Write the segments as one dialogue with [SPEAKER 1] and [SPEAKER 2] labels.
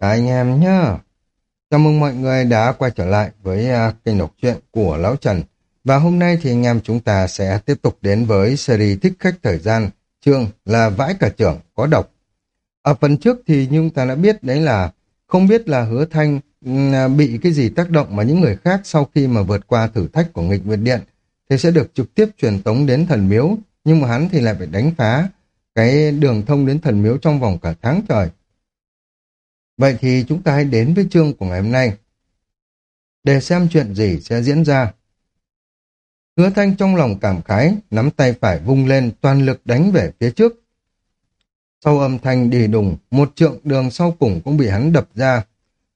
[SPEAKER 1] Các anh em nhá. Chào mừng mọi người đã quay trở lại với uh, kênh đọc truyện của Lão Trần. Và hôm nay thì anh em chúng ta sẽ tiếp tục đến với series Thích Khách Thời Gian, chương là Vãi Cả Trưởng có độc. Ở phần trước thì như chúng ta đã biết đấy là không biết là hứa thanh à, bị cái gì tác động mà những người khác sau khi mà vượt qua thử thách của nghịch Nguyệt Điện thì sẽ được trực tiếp truyền tống đến thần miếu, nhưng mà hắn thì lại phải đánh phá cái đường thông đến thần miếu trong vòng cả tháng trời. Vậy thì chúng ta hãy đến với chương của ngày hôm nay. Để xem chuyện gì sẽ diễn ra. Hứa thanh trong lòng cảm khái, nắm tay phải vung lên toàn lực đánh về phía trước. Sau âm thanh đi đùng, một trượng đường sau cùng cũng bị hắn đập ra.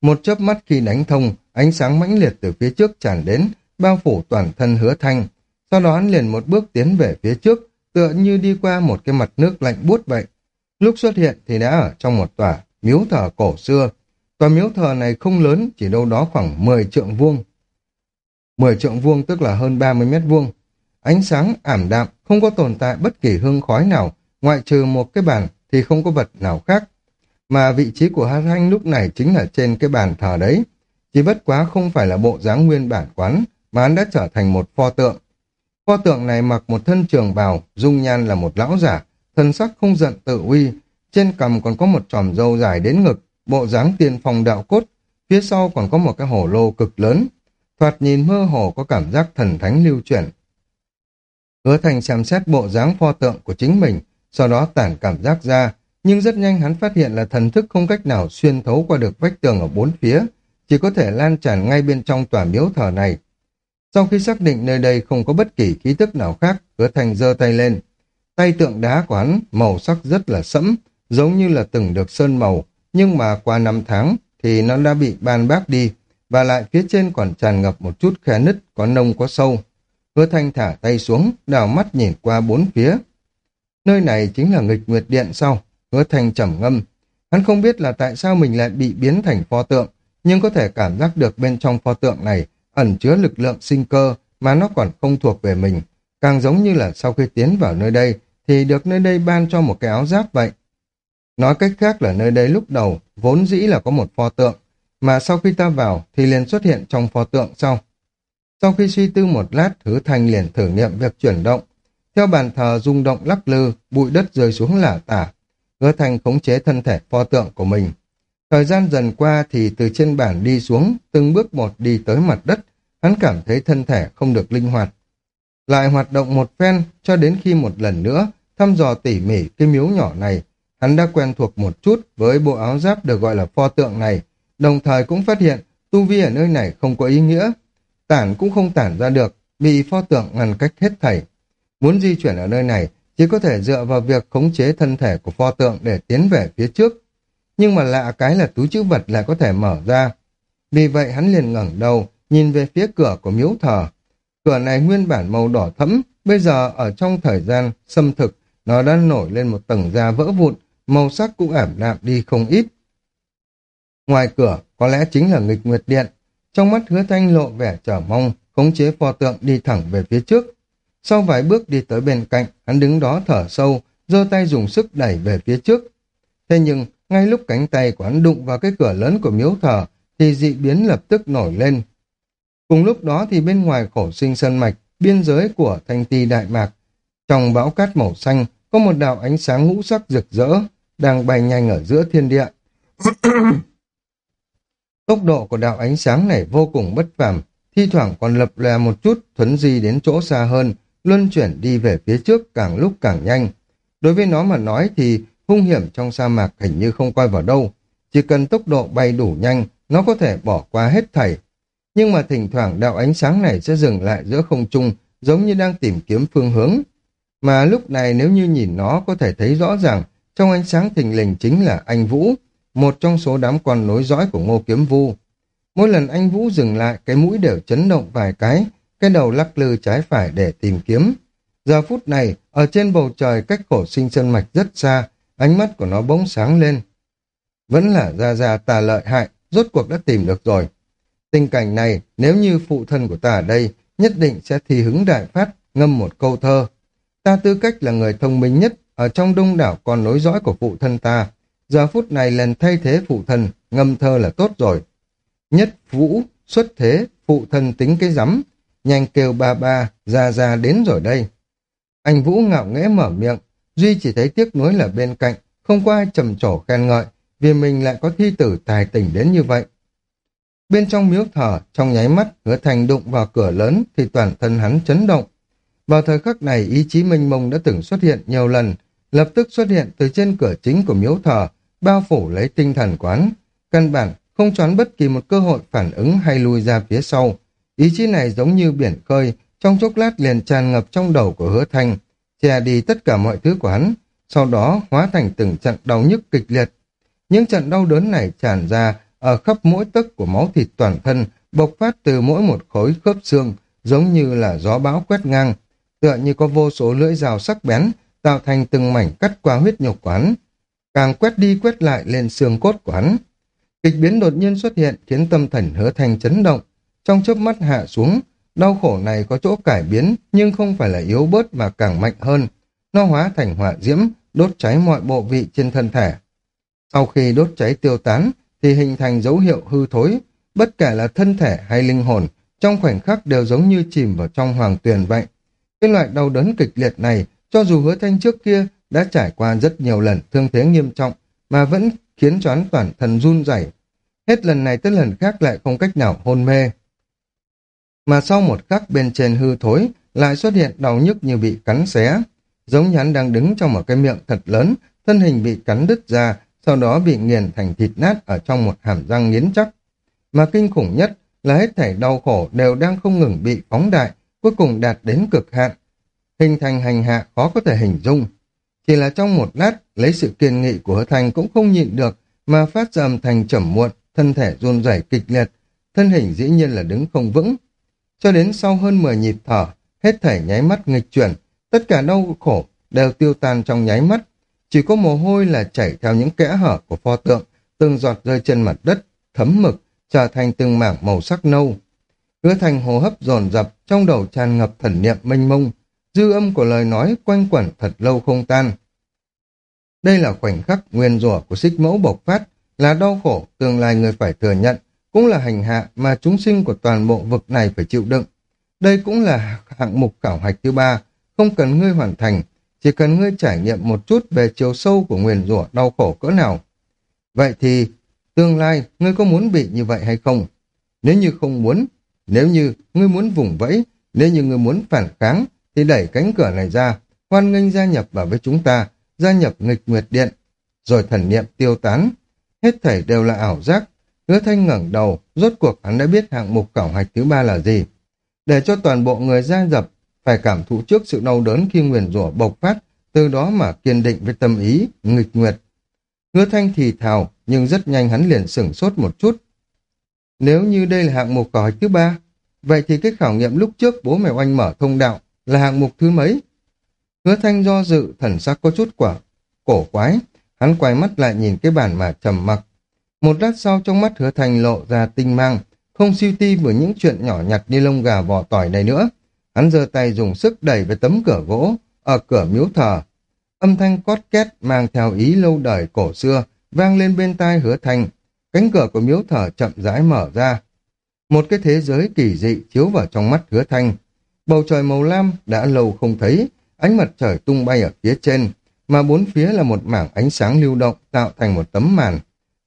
[SPEAKER 1] Một chớp mắt khi đánh thông, ánh sáng mãnh liệt từ phía trước tràn đến, bao phủ toàn thân hứa thanh. Sau đó hắn liền một bước tiến về phía trước, tựa như đi qua một cái mặt nước lạnh buốt vậy. Lúc xuất hiện thì đã ở trong một tòa miếu thờ cổ xưa. Tòa miếu thờ này không lớn, chỉ đâu đó khoảng 10 trượng vuông. 10 trượng vuông tức là hơn 30 mét vuông. Ánh sáng ảm đạm, không có tồn tại bất kỳ hương khói nào, ngoại trừ một cái bàn thì không có vật nào khác. Mà vị trí của Hát Hanh lúc này chính là trên cái bàn thờ đấy. Chỉ bất quá không phải là bộ dáng nguyên bản quán, mà hắn đã trở thành một pho tượng. Pho tượng này mặc một thân trường bào, dung nhan là một lão giả, thân sắc không giận tự uy, trên cằm còn có một tròm râu dài đến ngực, bộ dáng tiên phong đạo cốt, phía sau còn có một cái hổ lô cực lớn, thoạt nhìn mơ hồ có cảm giác thần thánh lưu chuyển. Hứa thành xem xét bộ dáng pho tượng của chính mình, sau đó tản cảm giác ra, nhưng rất nhanh hắn phát hiện là thần thức không cách nào xuyên thấu qua được vách tường ở bốn phía, chỉ có thể lan tràn ngay bên trong tòa miếu thờ này. Sau khi xác định nơi đây không có bất kỳ khí tức nào khác, hứa thành giơ tay lên. Tay tượng đá của hắn màu sắc rất là sẫm, giống như là từng được sơn màu, nhưng mà qua năm tháng thì nó đã bị ban bác đi, và lại phía trên còn tràn ngập một chút khe nứt, có nông có sâu. Hứa thanh thả tay xuống, đảo mắt nhìn qua bốn phía. Nơi này chính là nghịch nguyệt điện sau, hứa thanh trầm ngâm. Hắn không biết là tại sao mình lại bị biến thành pho tượng, nhưng có thể cảm giác được bên trong pho tượng này ẩn chứa lực lượng sinh cơ mà nó còn không thuộc về mình. Càng giống như là sau khi tiến vào nơi đây thì được nơi đây ban cho một cái áo giáp vậy. Nói cách khác là nơi đây lúc đầu vốn dĩ là có một pho tượng, mà sau khi ta vào thì liền xuất hiện trong pho tượng sau. Sau khi suy tư một lát, Hứa Thanh liền thử nghiệm việc chuyển động. Theo bàn thờ rung động lắc lư, bụi đất rơi xuống lả tả. Hứa Thanh khống chế thân thể pho tượng của mình. Thời gian dần qua thì từ trên bản đi xuống, từng bước một đi tới mặt đất, hắn cảm thấy thân thể không được linh hoạt. Lại hoạt động một phen cho đến khi một lần nữa thăm dò tỉ mỉ cái miếu nhỏ này, Hắn đã quen thuộc một chút với bộ áo giáp được gọi là pho tượng này, đồng thời cũng phát hiện tu vi ở nơi này không có ý nghĩa. Tản cũng không tản ra được, bị pho tượng ngăn cách hết thảy. Muốn di chuyển ở nơi này, chỉ có thể dựa vào việc khống chế thân thể của pho tượng để tiến về phía trước. Nhưng mà lạ cái là túi chữ vật lại có thể mở ra. Vì vậy hắn liền ngẩng đầu, nhìn về phía cửa của miếu thờ. Cửa này nguyên bản màu đỏ thẫm, bây giờ ở trong thời gian xâm thực, nó đã nổi lên một tầng da vỡ vụn, màu sắc cũng ảm đạm đi không ít. Ngoài cửa, có lẽ chính là nghịch nguyệt điện. Trong mắt hứa thanh lộ vẻ chờ mong, khống chế pho tượng đi thẳng về phía trước. Sau vài bước đi tới bên cạnh, hắn đứng đó thở sâu, giơ tay dùng sức đẩy về phía trước. Thế nhưng, ngay lúc cánh tay của hắn đụng vào cái cửa lớn của miếu thờ, thì dị biến lập tức nổi lên. Cùng lúc đó thì bên ngoài khổ sinh sân mạch, biên giới của thanh ti đại mạc, trong bão cát màu xanh, có một đạo ánh sáng ngũ sắc rực rỡ, đang bay nhanh ở giữa thiên địa. Tốc độ của đạo ánh sáng này vô cùng bất phàm, thi thoảng còn lập lè một chút, thuấn di đến chỗ xa hơn, luân chuyển đi về phía trước càng lúc càng nhanh. Đối với nó mà nói thì hung hiểm trong sa mạc hình như không coi vào đâu. Chỉ cần tốc độ bay đủ nhanh, nó có thể bỏ qua hết thảy. Nhưng mà thỉnh thoảng đạo ánh sáng này sẽ dừng lại giữa không trung, giống như đang tìm kiếm phương hướng. Mà lúc này nếu như nhìn nó có thể thấy rõ ràng trong ánh sáng thình lình chính là anh Vũ, một trong số đám con nối dõi của Ngô Kiếm Vu. Mỗi lần anh Vũ dừng lại, cái mũi đều chấn động vài cái, cái đầu lắc lư trái phải để tìm kiếm. Giờ phút này, ở trên bầu trời cách khổ sinh sơn mạch rất xa, ánh mắt của nó bỗng sáng lên. Vẫn là ra ra tà lợi hại, rốt cuộc đã tìm được rồi. Tình cảnh này, nếu như phụ thân của ta ở đây, nhất định sẽ thi hứng đại phát, ngâm một câu thơ. Ta tư cách là người thông minh nhất, ở trong đông đảo con nối dõi của phụ thân ta, giờ phút này lần thay thế phụ thân, ngâm thơ là tốt rồi. Nhất vũ, xuất thế, phụ thân tính cái rắm, nhanh kêu ba ba, ra ra đến rồi đây. Anh Vũ ngạo nghễ mở miệng, Duy chỉ thấy tiếc nuối là bên cạnh, không có ai trầm trổ khen ngợi, vì mình lại có thi tử tài tình đến như vậy. Bên trong miếu thờ, trong nháy mắt, hứa thành đụng vào cửa lớn thì toàn thân hắn chấn động. Vào thời khắc này, ý chí minh mông đã từng xuất hiện nhiều lần, lập tức xuất hiện từ trên cửa chính của miếu thờ, bao phủ lấy tinh thần quán. Căn bản, không choán bất kỳ một cơ hội phản ứng hay lui ra phía sau. Ý chí này giống như biển khơi, trong chốc lát liền tràn ngập trong đầu của hứa thanh, che đi tất cả mọi thứ của hắn, sau đó hóa thành từng trận đau nhức kịch liệt. Những trận đau đớn này tràn ra ở khắp mỗi tấc của máu thịt toàn thân, bộc phát từ mỗi một khối khớp xương, giống như là gió bão quét ngang, tựa như có vô số lưỡi rào sắc bén, tạo thành từng mảnh cắt qua huyết nhục quán càng quét đi quét lại lên xương cốt quán. Kịch biến đột nhiên xuất hiện khiến tâm thần hứa thành chấn động, trong chớp mắt hạ xuống, đau khổ này có chỗ cải biến nhưng không phải là yếu bớt mà càng mạnh hơn, nó hóa thành hỏa diễm, đốt cháy mọi bộ vị trên thân thể. Sau khi đốt cháy tiêu tán, thì hình thành dấu hiệu hư thối, bất kể là thân thể hay linh hồn, trong khoảnh khắc đều giống như chìm vào trong hoàng tuyền vậy. Cái loại đau đớn kịch liệt này, cho dù hứa thanh trước kia đã trải qua rất nhiều lần thương thế nghiêm trọng, mà vẫn khiến choán toàn thân run rẩy. Hết lần này tới lần khác lại không cách nào hôn mê. Mà sau một khắc bên trên hư thối, lại xuất hiện đau nhức như bị cắn xé. Giống như hắn đang đứng trong một cái miệng thật lớn, thân hình bị cắn đứt ra, sau đó bị nghiền thành thịt nát ở trong một hàm răng nghiến chắc. Mà kinh khủng nhất là hết thảy đau khổ đều đang không ngừng bị phóng đại, cuối cùng đạt đến cực hạn. Hình thành hành hạ khó có thể hình dung. Chỉ là trong một lát, lấy sự kiên nghị của hứa thành cũng không nhịn được, mà phát ra âm thanh trầm muộn, thân thể run rẩy kịch liệt, thân hình dĩ nhiên là đứng không vững. Cho đến sau hơn 10 nhịp thở, hết thảy nháy mắt nghịch chuyển, tất cả đau khổ đều tiêu tan trong nháy mắt, chỉ có mồ hôi là chảy theo những kẽ hở của pho tượng, từng giọt rơi trên mặt đất, thấm mực, trở thành từng mảng màu sắc nâu. Hứa thành hô hấp dồn dập, trong đầu tràn ngập thần niệm mênh mông, dư âm của lời nói quanh quẩn thật lâu không tan. Đây là khoảnh khắc nguyên rủa của xích mẫu bộc phát, là đau khổ tương lai người phải thừa nhận, cũng là hành hạ mà chúng sinh của toàn bộ vực này phải chịu đựng. Đây cũng là hạng mục khảo hạch thứ ba, không cần ngươi hoàn thành, chỉ cần ngươi trải nghiệm một chút về chiều sâu của nguyền rủa đau khổ cỡ nào. Vậy thì, tương lai, ngươi có muốn bị như vậy hay không? Nếu như không muốn, nếu như ngươi muốn vùng vẫy, nếu như ngươi muốn phản kháng, thì đẩy cánh cửa này ra, hoan nghênh gia nhập vào với chúng ta, gia nhập nghịch nguyệt điện, rồi thần niệm tiêu tán. Hết thảy đều là ảo giác. Hứa thanh ngẩng đầu, rốt cuộc hắn đã biết hạng mục khảo hạch thứ ba là gì. Để cho toàn bộ người gia nhập phải cảm thụ trước sự đau đớn khi nguyền rủa bộc phát, từ đó mà kiên định với tâm ý, nghịch nguyệt. Hứa thanh thì thào, nhưng rất nhanh hắn liền sửng sốt một chút. Nếu như đây là hạng mục khảo hạch thứ ba, vậy thì cái khảo nghiệm lúc trước bố mẹ oanh mở thông đạo là hạng mục thứ mấy? Hứa thanh do dự, thần sắc có chút quả, cổ quái. Hắn quay mắt lại nhìn cái bản mà trầm mặc. Một lát sau trong mắt hứa thanh lộ ra tinh mang, không siêu ti với những chuyện nhỏ nhặt như lông gà vỏ tỏi này nữa. Hắn giơ tay dùng sức đẩy về tấm cửa gỗ, ở cửa miếu thờ. Âm thanh cót két mang theo ý lâu đời cổ xưa, vang lên bên tai hứa thanh. Cánh cửa của miếu thờ chậm rãi mở ra. Một cái thế giới kỳ dị chiếu vào trong mắt hứa thanh. Bầu trời màu lam đã lâu không thấy, ánh mặt trời tung bay ở phía trên, mà bốn phía là một mảng ánh sáng lưu động tạo thành một tấm màn.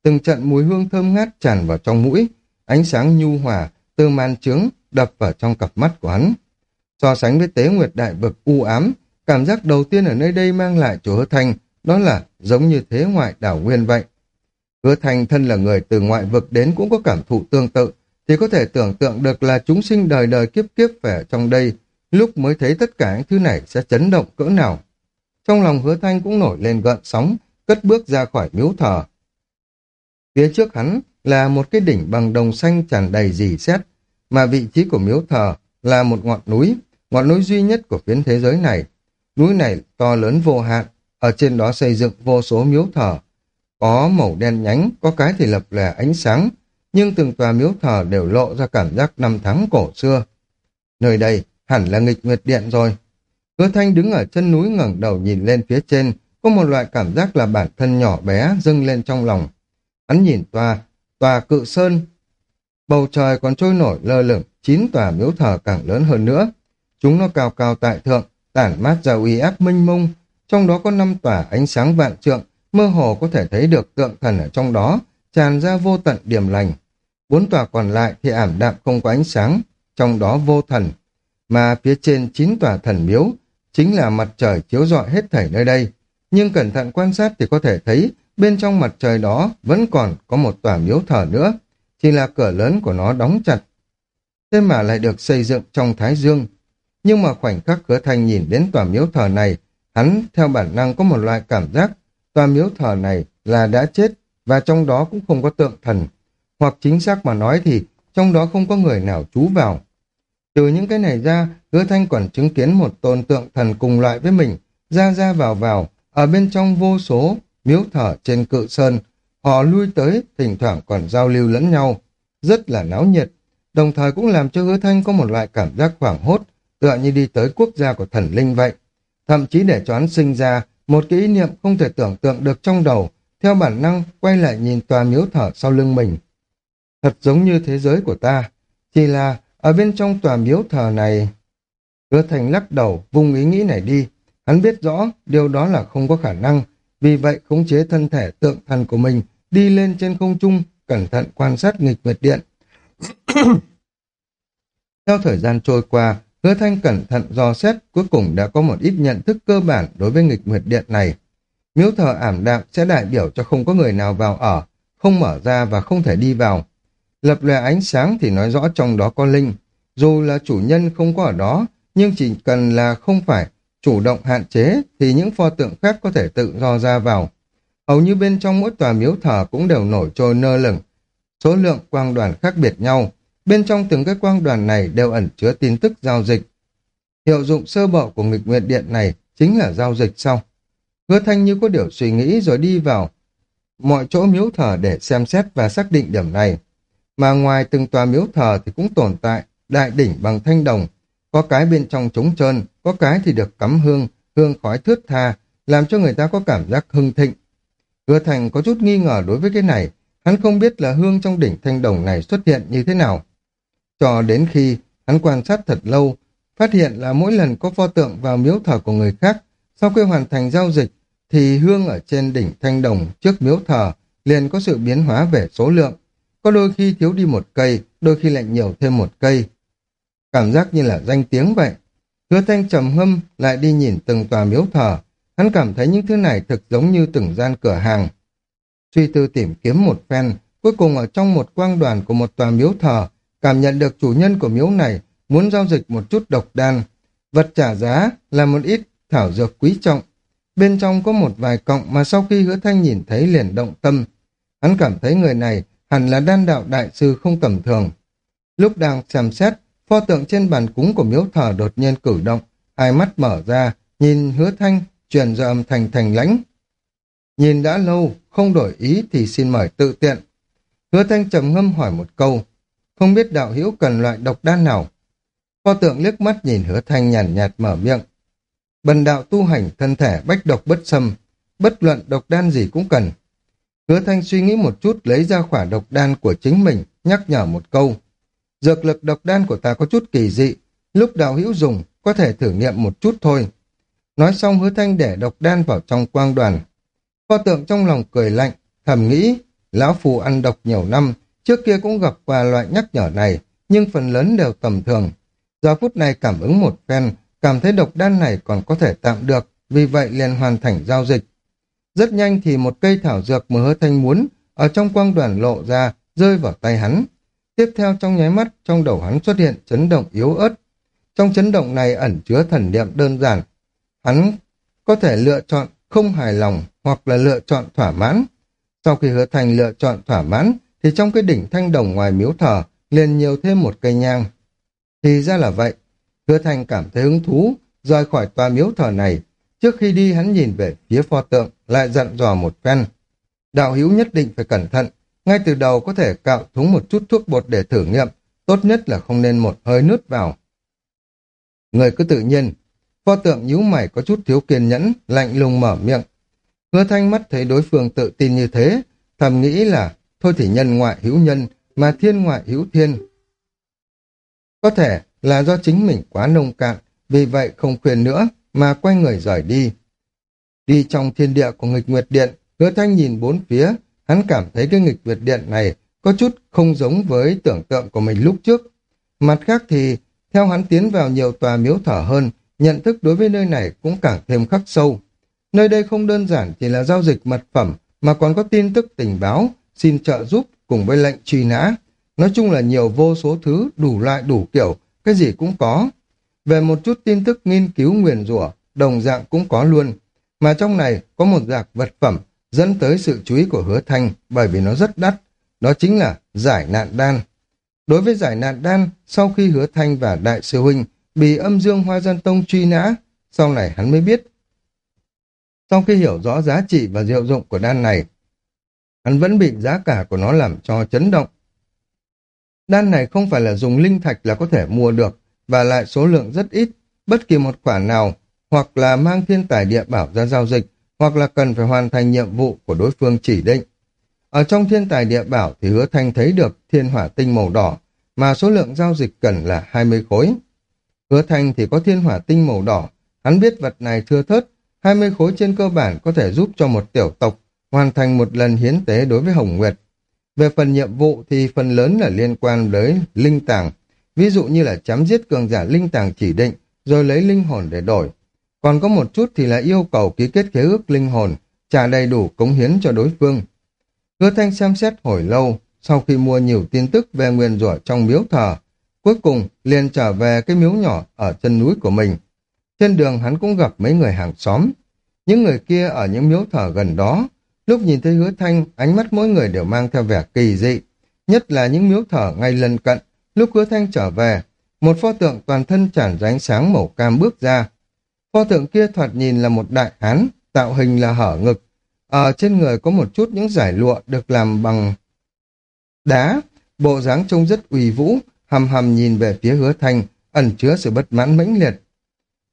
[SPEAKER 1] Từng trận mùi hương thơm ngát tràn vào trong mũi, ánh sáng nhu hòa từ màn trướng đập vào trong cặp mắt của hắn. So sánh với tế nguyệt đại vực u ám, cảm giác đầu tiên ở nơi đây mang lại cho hứa thanh, đó là giống như thế ngoại đảo nguyên vậy. Hứa thanh thân là người từ ngoại vực đến cũng có cảm thụ tương tự, thì có thể tưởng tượng được là chúng sinh đời đời kiếp kiếp về trong đây, lúc mới thấy tất cả những thứ này sẽ chấn động cỡ nào. Trong lòng hứa thanh cũng nổi lên gợn sóng, cất bước ra khỏi miếu thờ. Phía trước hắn là một cái đỉnh bằng đồng xanh tràn đầy dì xét, mà vị trí của miếu thờ là một ngọn núi, ngọn núi duy nhất của phiến thế giới này. Núi này to lớn vô hạn, ở trên đó xây dựng vô số miếu thờ. Có màu đen nhánh, có cái thì lập lè ánh sáng, nhưng từng tòa miếu thờ đều lộ ra cảm giác năm tháng cổ xưa. Nơi đây hẳn là nghịch nguyệt điện rồi. Hứa thanh đứng ở chân núi ngẩng đầu nhìn lên phía trên, có một loại cảm giác là bản thân nhỏ bé dâng lên trong lòng. Hắn nhìn tòa tòa cự sơn. Bầu trời còn trôi nổi lơ lửng, chín tòa miếu thờ càng lớn hơn nữa. Chúng nó cao cao tại thượng, tản mát ra uy áp minh mông, trong đó có năm tòa ánh sáng vạn trượng, mơ hồ có thể thấy được tượng thần ở trong đó, tràn ra vô tận điểm lành. Bốn tòa còn lại thì ảm đạm không có ánh sáng, trong đó vô thần, mà phía trên chín tòa thần miếu chính là mặt trời chiếu rọi hết thảy nơi đây. Nhưng cẩn thận quan sát thì có thể thấy bên trong mặt trời đó vẫn còn có một tòa miếu thờ nữa, chỉ là cửa lớn của nó đóng chặt. Thế mà lại được xây dựng trong Thái Dương. Nhưng mà khoảnh khắc hứa thanh nhìn đến tòa miếu thờ này, hắn theo bản năng có một loại cảm giác tòa miếu thờ này là đã chết và trong đó cũng không có tượng thần. Hoặc chính xác mà nói thì trong đó không có người nào trú vào. Từ những cái này ra, hứa thanh còn chứng kiến một tôn tượng thần cùng loại với mình, ra ra vào vào, ở bên trong vô số miếu thờ trên cự sơn, họ lui tới, thỉnh thoảng còn giao lưu lẫn nhau, rất là náo nhiệt, đồng thời cũng làm cho hứa thanh có một loại cảm giác hoảng hốt, tựa như đi tới quốc gia của thần linh vậy. Thậm chí để cho hắn sinh ra một cái ý niệm không thể tưởng tượng được trong đầu, theo bản năng quay lại nhìn tòa miếu thờ sau lưng mình. Thật giống như thế giới của ta, chỉ là ở bên trong tòa miếu thờ này... Hứa Thành lắc đầu, vùng ý nghĩ này đi. Hắn biết rõ điều đó là không có khả năng, vì vậy khống chế thân thể tượng thần của mình đi lên trên không trung, cẩn thận quan sát nghịch nguyệt điện. Theo thời gian trôi qua, hứa thanh cẩn thận dò xét, cuối cùng đã có một ít nhận thức cơ bản đối với nghịch nguyệt điện này. Miếu thờ ảm đạm sẽ đại biểu cho không có người nào vào ở, không mở ra và không thể đi vào. Lập lòe ánh sáng thì nói rõ trong đó có linh. Dù là chủ nhân không có ở đó, nhưng chỉ cần là không phải chủ động hạn chế thì những pho tượng khác có thể tự do ra vào. Hầu như bên trong mỗi tòa miếu thờ cũng đều nổi trôi nơ lửng. Số lượng quang đoàn khác biệt nhau. Bên trong từng cái quang đoàn này đều ẩn chứa tin tức giao dịch. Hiệu dụng sơ bộ của nghịch nguyện điện này chính là giao dịch sau. Hứa thanh như có điều suy nghĩ rồi đi vào mọi chỗ miếu thờ để xem xét và xác định điểm này. Mà ngoài từng tòa miếu thờ thì cũng tồn tại đại đỉnh bằng thanh đồng, có cái bên trong trống trơn, có cái thì được cắm hương, hương khói thướt tha, làm cho người ta có cảm giác hưng thịnh. Hứa Thành có chút nghi ngờ đối với cái này, hắn không biết là hương trong đỉnh thanh đồng này xuất hiện như thế nào. Cho đến khi hắn quan sát thật lâu, phát hiện là mỗi lần có pho tượng vào miếu thờ của người khác, sau khi hoàn thành giao dịch, thì hương ở trên đỉnh thanh đồng trước miếu thờ liền có sự biến hóa về số lượng. Có đôi khi thiếu đi một cây, đôi khi lại nhiều thêm một cây. Cảm giác như là danh tiếng vậy. Hứa thanh trầm ngâm lại đi nhìn từng tòa miếu thờ. Hắn cảm thấy những thứ này thực giống như từng gian cửa hàng. Suy tư tìm kiếm một phen, cuối cùng ở trong một quang đoàn của một tòa miếu thờ, cảm nhận được chủ nhân của miếu này muốn giao dịch một chút độc đan. Vật trả giá là một ít thảo dược quý trọng. Bên trong có một vài cọng mà sau khi hứa thanh nhìn thấy liền động tâm. Hắn cảm thấy người này hẳn là đan đạo đại sư không tầm thường. Lúc đang xem xét, pho tượng trên bàn cúng của miếu thờ đột nhiên cử động, hai mắt mở ra, nhìn hứa thanh, truyền ra âm thanh thành lãnh. Nhìn đã lâu, không đổi ý thì xin mời tự tiện. Hứa thanh trầm ngâm hỏi một câu, không biết đạo hữu cần loại độc đan nào. Pho tượng liếc mắt nhìn hứa thanh nhàn nhạt, nhạt mở miệng. Bần đạo tu hành thân thể bách độc bất xâm, bất luận độc đan gì cũng cần, Hứa Thanh suy nghĩ một chút lấy ra khỏa độc đan của chính mình, nhắc nhở một câu. Dược lực độc đan của ta có chút kỳ dị, lúc đạo hữu dùng có thể thử nghiệm một chút thôi. Nói xong hứa thanh để độc đan vào trong quang đoàn. Pho tượng trong lòng cười lạnh, thầm nghĩ, lão phù ăn độc nhiều năm, trước kia cũng gặp qua loại nhắc nhở này, nhưng phần lớn đều tầm thường. Giờ phút này cảm ứng một phen, cảm thấy độc đan này còn có thể tạm được, vì vậy liền hoàn thành giao dịch. Rất nhanh thì một cây thảo dược mà hứa thanh muốn ở trong quang đoàn lộ ra, rơi vào tay hắn. Tiếp theo trong nháy mắt, trong đầu hắn xuất hiện chấn động yếu ớt. Trong chấn động này ẩn chứa thần niệm đơn giản. Hắn có thể lựa chọn không hài lòng hoặc là lựa chọn thỏa mãn. Sau khi hứa thành lựa chọn thỏa mãn, thì trong cái đỉnh thanh đồng ngoài miếu thờ liền nhiều thêm một cây nhang. Thì ra là vậy, hứa thành cảm thấy hứng thú, rời khỏi tòa miếu thờ này, Trước khi đi hắn nhìn về phía pho tượng, lại dặn dò một phen. Đạo hữu nhất định phải cẩn thận, ngay từ đầu có thể cạo thúng một chút thuốc bột để thử nghiệm, tốt nhất là không nên một hơi nứt vào. Người cứ tự nhiên, pho tượng nhíu mày có chút thiếu kiên nhẫn, lạnh lùng mở miệng. Hứa thanh mắt thấy đối phương tự tin như thế, thầm nghĩ là thôi thì nhân ngoại hữu nhân, mà thiên ngoại hữu thiên. Có thể là do chính mình quá nông cạn, vì vậy không khuyên nữa, mà quay người rời đi. Đi trong thiên địa của nghịch nguyệt điện, hứa thanh nhìn bốn phía, hắn cảm thấy cái nghịch nguyệt điện này có chút không giống với tưởng tượng của mình lúc trước. Mặt khác thì, theo hắn tiến vào nhiều tòa miếu thở hơn, nhận thức đối với nơi này cũng càng thêm khắc sâu. Nơi đây không đơn giản chỉ là giao dịch mật phẩm, mà còn có tin tức tình báo, xin trợ giúp cùng với lệnh truy nã. Nói chung là nhiều vô số thứ, đủ loại đủ kiểu, cái gì cũng có. Về một chút tin tức nghiên cứu nguyền rủa đồng dạng cũng có luôn. Mà trong này có một dạng vật phẩm dẫn tới sự chú ý của hứa thanh bởi vì nó rất đắt. Đó chính là giải nạn đan. Đối với giải nạn đan, sau khi hứa thanh và đại sư huynh bị âm dương hoa dân tông truy nã, sau này hắn mới biết. Sau khi hiểu rõ giá trị và diệu dụng của đan này, hắn vẫn bị giá cả của nó làm cho chấn động. Đan này không phải là dùng linh thạch là có thể mua được, và lại số lượng rất ít, bất kỳ một khoản nào, hoặc là mang thiên tài địa bảo ra giao dịch, hoặc là cần phải hoàn thành nhiệm vụ của đối phương chỉ định. Ở trong thiên tài địa bảo thì hứa thanh thấy được thiên hỏa tinh màu đỏ, mà số lượng giao dịch cần là 20 khối. Hứa thanh thì có thiên hỏa tinh màu đỏ, hắn biết vật này thưa thớt, 20 khối trên cơ bản có thể giúp cho một tiểu tộc hoàn thành một lần hiến tế đối với Hồng Nguyệt. Về phần nhiệm vụ thì phần lớn là liên quan tới linh tàng, ví dụ như là chém giết cường giả linh tàng chỉ định, rồi lấy linh hồn để đổi. Còn có một chút thì là yêu cầu ký kết khế ước linh hồn, trả đầy đủ cống hiến cho đối phương. Hứa Thanh xem xét hồi lâu, sau khi mua nhiều tin tức về nguyên rủa trong miếu thờ, cuối cùng liền trở về cái miếu nhỏ ở chân núi của mình. Trên đường hắn cũng gặp mấy người hàng xóm. Những người kia ở những miếu thờ gần đó, lúc nhìn thấy hứa thanh, ánh mắt mỗi người đều mang theo vẻ kỳ dị. Nhất là những miếu thờ ngay lần cận, lúc hứa thanh trở về, một pho tượng toàn thân tràn ra ánh sáng màu cam bước ra. Pho tượng kia thoạt nhìn là một đại hán, tạo hình là hở ngực. Ở trên người có một chút những giải lụa được làm bằng đá, bộ dáng trông rất uy vũ, hầm hầm nhìn về phía hứa thanh, ẩn chứa sự bất mãn mãnh liệt.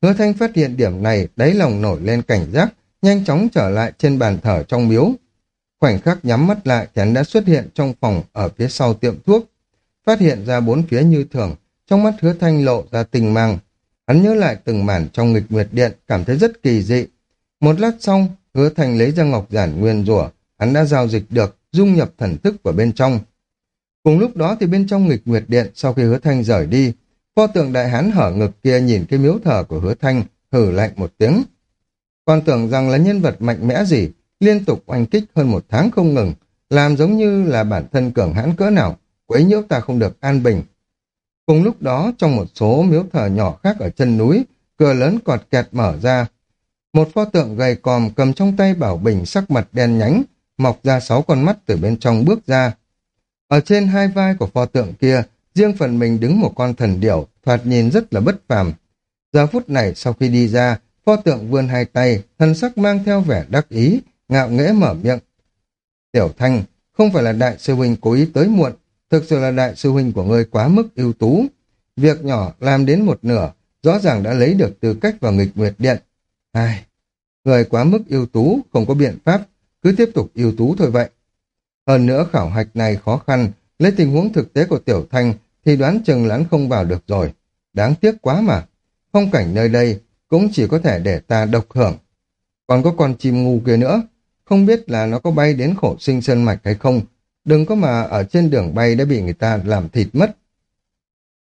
[SPEAKER 1] Hứa thanh phát hiện điểm này, đáy lòng nổi lên cảnh giác, nhanh chóng trở lại trên bàn thờ trong miếu. Khoảnh khắc nhắm mắt lại thì hắn đã xuất hiện trong phòng ở phía sau tiệm thuốc. Phát hiện ra bốn phía như thường, trong mắt hứa thanh lộ ra tình mang. Hắn nhớ lại từng màn trong nghịch nguyệt điện, cảm thấy rất kỳ dị. Một lát xong, hứa thành lấy ra ngọc giản nguyên rủa hắn đã giao dịch được, dung nhập thần thức vào bên trong. Cùng lúc đó thì bên trong nghịch nguyệt điện, sau khi hứa thanh rời đi, pho tượng đại hán hở ngực kia nhìn cái miếu thờ của hứa thanh, hử lạnh một tiếng. Còn tưởng rằng là nhân vật mạnh mẽ gì, liên tục oanh kích hơn một tháng không ngừng, làm giống như là bản thân cường hãn cỡ nào, quấy nhiễu ta không được an bình. Cùng lúc đó, trong một số miếu thờ nhỏ khác ở chân núi, cửa lớn cọt kẹt mở ra. Một pho tượng gầy còm cầm trong tay bảo bình sắc mặt đen nhánh, mọc ra sáu con mắt từ bên trong bước ra. Ở trên hai vai của pho tượng kia, riêng phần mình đứng một con thần điểu, thoạt nhìn rất là bất phàm. Giờ phút này sau khi đi ra, pho tượng vươn hai tay, thần sắc mang theo vẻ đắc ý, ngạo nghễ mở miệng. Tiểu Thanh, không phải là đại sư huynh cố ý tới muộn, thực sự là đại sư huynh của ngươi quá mức ưu tú. Việc nhỏ làm đến một nửa, rõ ràng đã lấy được tư cách vào nghịch nguyệt điện. Ai, người quá mức ưu tú, không có biện pháp, cứ tiếp tục ưu tú thôi vậy. Hơn nữa khảo hạch này khó khăn, lấy tình huống thực tế của Tiểu Thanh thì đoán chừng lắn không vào được rồi. Đáng tiếc quá mà. Phong cảnh nơi đây cũng chỉ có thể để ta độc hưởng. Còn có con chim ngu kia nữa, không biết là nó có bay đến khổ sinh sơn mạch hay không. Đừng có mà ở trên đường bay đã bị người ta làm thịt mất.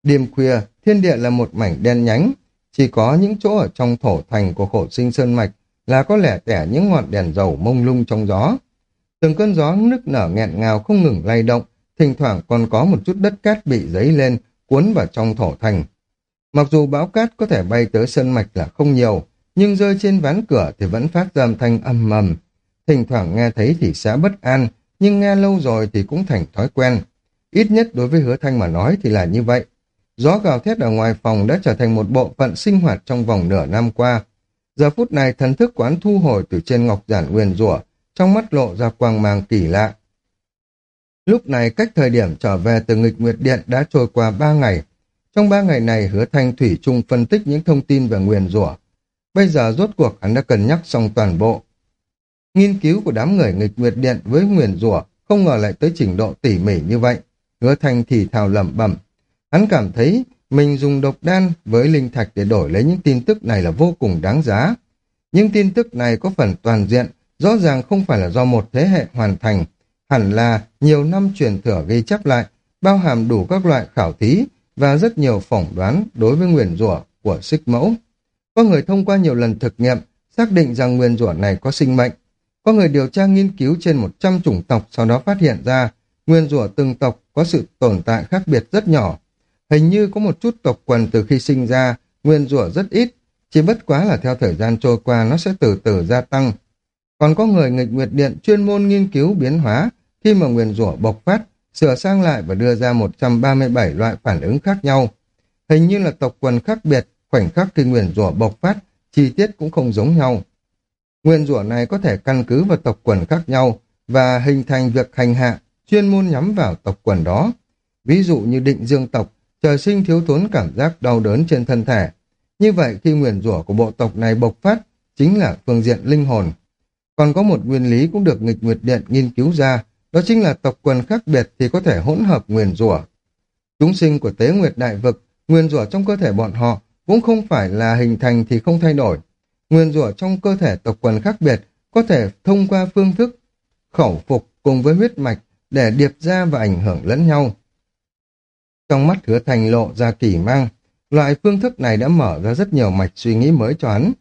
[SPEAKER 1] Đêm khuya, thiên địa là một mảnh đen nhánh. Chỉ có những chỗ ở trong thổ thành của khổ sinh sơn mạch là có lẻ tẻ những ngọn đèn dầu mông lung trong gió. Từng cơn gió nức nở nghẹn ngào không ngừng lay động, thỉnh thoảng còn có một chút đất cát bị dấy lên, cuốn vào trong thổ thành. Mặc dù bão cát có thể bay tới sơn mạch là không nhiều, nhưng rơi trên ván cửa thì vẫn phát ra âm thanh âm mầm. Thỉnh thoảng nghe thấy thì sẽ bất an, nhưng nghe lâu rồi thì cũng thành thói quen. Ít nhất đối với hứa thanh mà nói thì là như vậy. Gió gào thét ở ngoài phòng đã trở thành một bộ phận sinh hoạt trong vòng nửa năm qua. Giờ phút này thần thức quán thu hồi từ trên ngọc giản nguyên rủa, trong mắt lộ ra quang mang kỳ lạ. Lúc này cách thời điểm trở về từ nghịch nguyệt điện đã trôi qua ba ngày. Trong ba ngày này, hứa thanh thủy chung phân tích những thông tin về nguyền rủa. Bây giờ rốt cuộc hắn đã cân nhắc xong toàn bộ. Nghiên cứu của đám người nghịch nguyệt điện với nguyền rủa không ngờ lại tới trình độ tỉ mỉ như vậy. Hứa Thanh thì thào lẩm bẩm. Hắn cảm thấy mình dùng độc đan với linh thạch để đổi lấy những tin tức này là vô cùng đáng giá. Những tin tức này có phần toàn diện, rõ ràng không phải là do một thế hệ hoàn thành, hẳn là nhiều năm truyền thừa ghi chép lại, bao hàm đủ các loại khảo thí và rất nhiều phỏng đoán đối với nguyền rủa của xích mẫu. Có người thông qua nhiều lần thực nghiệm, xác định rằng nguyên rủa này có sinh mệnh. Có người điều tra nghiên cứu trên 100 chủng tộc sau đó phát hiện ra nguyên rủa từng tộc có sự tồn tại khác biệt rất nhỏ. Hình như có một chút tộc quần từ khi sinh ra, nguyên rủa rất ít, chỉ bất quá là theo thời gian trôi qua nó sẽ từ từ gia tăng. Còn có người nghịch nguyệt điện chuyên môn nghiên cứu biến hóa khi mà nguyên rủa bộc phát, sửa sang lại và đưa ra 137 loại phản ứng khác nhau. Hình như là tộc quần khác biệt, khoảnh khắc khi nguyên rủa bộc phát, chi tiết cũng không giống nhau. Nguyên rủa này có thể căn cứ vào tộc quần khác nhau và hình thành việc hành hạ, chuyên môn nhắm vào tộc quần đó. Ví dụ như định dương tộc, trời sinh thiếu thốn cảm giác đau đớn trên thân thể. Như vậy khi nguyên rủa của bộ tộc này bộc phát, chính là phương diện linh hồn. Còn có một nguyên lý cũng được nghịch nguyệt điện nghiên cứu ra, đó chính là tộc quần khác biệt thì có thể hỗn hợp nguyên rủa. Chúng sinh của tế nguyệt đại vực, nguyên rủa trong cơ thể bọn họ cũng không phải là hình thành thì không thay đổi. Nguyên rủa trong cơ thể tộc quần khác biệt có thể thông qua phương thức khẩu phục cùng với huyết mạch để điệp ra và ảnh hưởng lẫn nhau. Trong mắt hứa thành lộ ra kỳ mang, loại phương thức này đã mở ra rất nhiều mạch suy nghĩ mới cho hắn.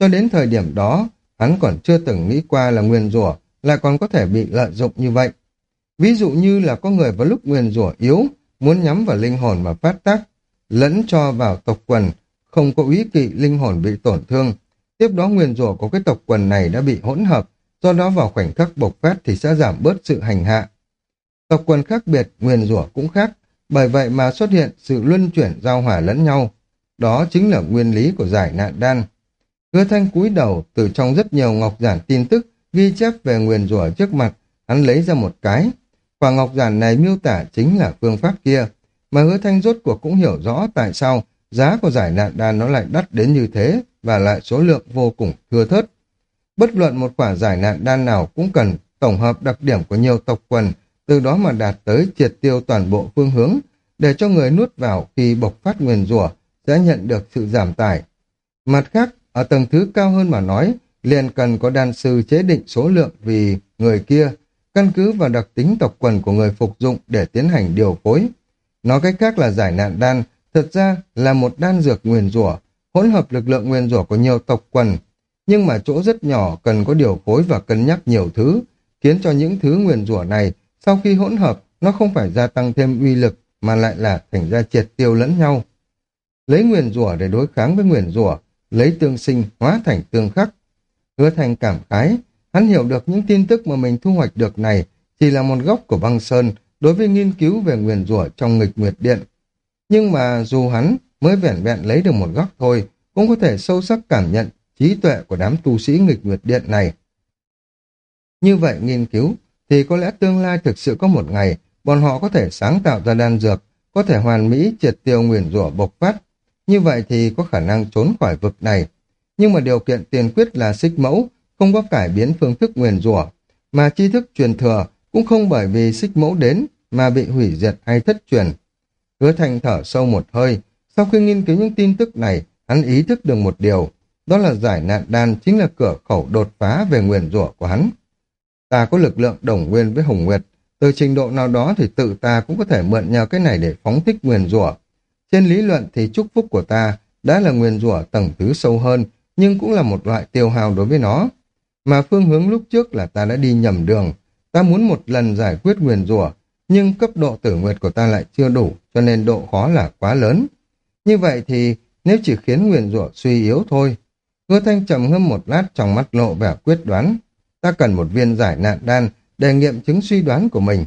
[SPEAKER 1] Cho đến thời điểm đó, hắn còn chưa từng nghĩ qua là nguyên rủa lại còn có thể bị lợi dụng như vậy. Ví dụ như là có người vào lúc nguyên rủa yếu, muốn nhắm vào linh hồn mà phát tác, lẫn cho vào tộc quần, không có ý kỵ linh hồn bị tổn thương. Tiếp đó nguyên rủa của cái tộc quần này đã bị hỗn hợp, do đó vào khoảnh khắc bộc phát thì sẽ giảm bớt sự hành hạ. Tộc quần khác biệt, nguyên rủa cũng khác, bởi vậy mà xuất hiện sự luân chuyển giao hòa lẫn nhau. Đó chính là nguyên lý của giải nạn đan. Hứa thanh cúi đầu từ trong rất nhiều ngọc giản tin tức ghi chép về nguyên rủa trước mặt, hắn lấy ra một cái. Quả ngọc giản này miêu tả chính là phương pháp kia, mà hứa thanh rốt cuộc cũng hiểu rõ tại sao giá của giải nạn đan nó lại đắt đến như thế và lại số lượng vô cùng thưa thớt. Bất luận một quả giải nạn đan nào cũng cần tổng hợp đặc điểm của nhiều tộc quần, từ đó mà đạt tới triệt tiêu toàn bộ phương hướng, để cho người nuốt vào khi bộc phát nguyền rủa sẽ nhận được sự giảm tải. Mặt khác, ở tầng thứ cao hơn mà nói, liền cần có đan sư chế định số lượng vì người kia, căn cứ vào đặc tính tộc quần của người phục dụng để tiến hành điều phối. Nói cách khác là giải nạn đan, thật ra là một đan dược nguyên rủa hỗn hợp lực lượng nguyên rủa của nhiều tộc quần, nhưng mà chỗ rất nhỏ cần có điều phối và cân nhắc nhiều thứ, khiến cho những thứ nguyên rủa này sau khi hỗn hợp nó không phải gia tăng thêm uy lực mà lại là thành ra triệt tiêu lẫn nhau. Lấy nguyên rủa để đối kháng với nguyên rủa, lấy tương sinh hóa thành tương khắc. Hứa thành cảm khái, hắn hiểu được những tin tức mà mình thu hoạch được này chỉ là một góc của băng sơn đối với nghiên cứu về nguyên rủa trong nghịch nguyệt điện. Nhưng mà dù hắn mới vẻn vẹn lấy được một góc thôi, cũng có thể sâu sắc cảm nhận trí tuệ của đám tu sĩ nghịch nguyệt điện này. Như vậy nghiên cứu, thì có lẽ tương lai thực sự có một ngày, bọn họ có thể sáng tạo ra đan dược, có thể hoàn mỹ triệt tiêu nguyền rủa bộc phát. Như vậy thì có khả năng trốn khỏi vực này. Nhưng mà điều kiện tiền quyết là xích mẫu, không có cải biến phương thức nguyền rủa, mà tri thức truyền thừa cũng không bởi vì xích mẫu đến mà bị hủy diệt hay thất truyền. Hứa thành thở sâu một hơi, sau khi nghiên cứu những tin tức này, hắn ý thức được một điều, đó là giải nạn đan chính là cửa khẩu đột phá về nguyền rủa của hắn. Ta có lực lượng đồng nguyên với Hồng Nguyệt, từ trình độ nào đó thì tự ta cũng có thể mượn nhờ cái này để phóng thích nguyền rủa. Trên lý luận thì chúc phúc của ta đã là nguyền rủa tầng thứ sâu hơn, nhưng cũng là một loại tiêu hào đối với nó. Mà phương hướng lúc trước là ta đã đi nhầm đường, ta muốn một lần giải quyết nguyền rủa, nhưng cấp độ tử nguyệt của ta lại chưa đủ, cho nên độ khó là quá lớn. Như vậy thì nếu chỉ khiến nguyền rủa suy yếu thôi. Hứa thanh trầm ngâm một lát trong mắt lộ vẻ quyết đoán. Ta cần một viên giải nạn đan để nghiệm chứng suy đoán của mình.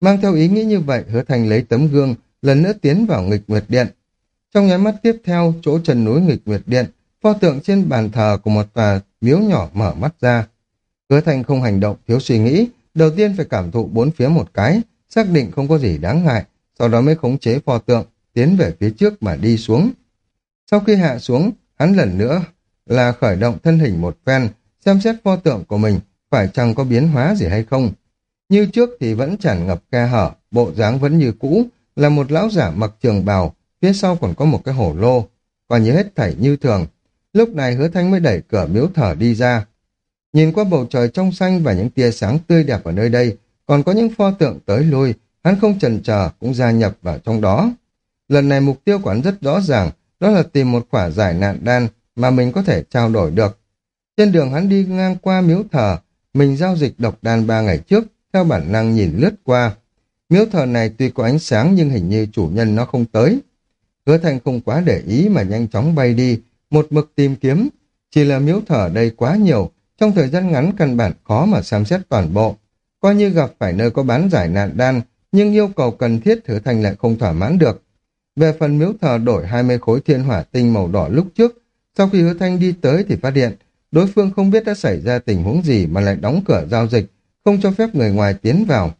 [SPEAKER 1] Mang theo ý nghĩ như vậy, hứa thanh lấy tấm gương, lần nữa tiến vào nghịch nguyệt điện. Trong nháy mắt tiếp theo, chỗ chân núi nghịch nguyệt điện, pho tượng trên bàn thờ của một tòa miếu nhỏ mở mắt ra. Hứa thanh không hành động, thiếu suy nghĩ, đầu tiên phải cảm thụ bốn phía một cái, xác định không có gì đáng ngại, sau đó mới khống chế pho tượng, tiến về phía trước mà đi xuống. Sau khi hạ xuống, hắn lần nữa là khởi động thân hình một phen, xem xét pho tượng của mình phải chăng có biến hóa gì hay không. Như trước thì vẫn tràn ngập khe hở, bộ dáng vẫn như cũ, là một lão giả mặc trường bào, phía sau còn có một cái hổ lô, còn như hết thảy như thường. Lúc này hứa thanh mới đẩy cửa miếu thở đi ra. Nhìn qua bầu trời trong xanh và những tia sáng tươi đẹp ở nơi đây, còn có những pho tượng tới lui, hắn không chần chờ cũng gia nhập vào trong đó. Lần này mục tiêu của hắn rất rõ ràng, đó là tìm một quả giải nạn đan mà mình có thể trao đổi được. Trên đường hắn đi ngang qua miếu thờ, mình giao dịch độc đan ba ngày trước, theo bản năng nhìn lướt qua. Miếu thờ này tuy có ánh sáng nhưng hình như chủ nhân nó không tới. Hứa thành không quá để ý mà nhanh chóng bay đi, một mực tìm kiếm. Chỉ là miếu thờ đây quá nhiều, trong thời gian ngắn căn bản khó mà xem xét toàn bộ. Coi như gặp phải nơi có bán giải nạn đan, nhưng yêu cầu cần thiết thứ Thanh lại không thỏa mãn được. Về phần miếu thờ đổi 20 khối thiên hỏa tinh màu đỏ lúc trước, sau khi Hứa Thanh đi tới thì phát hiện đối phương không biết đã xảy ra tình huống gì mà lại đóng cửa giao dịch, không cho phép người ngoài tiến vào.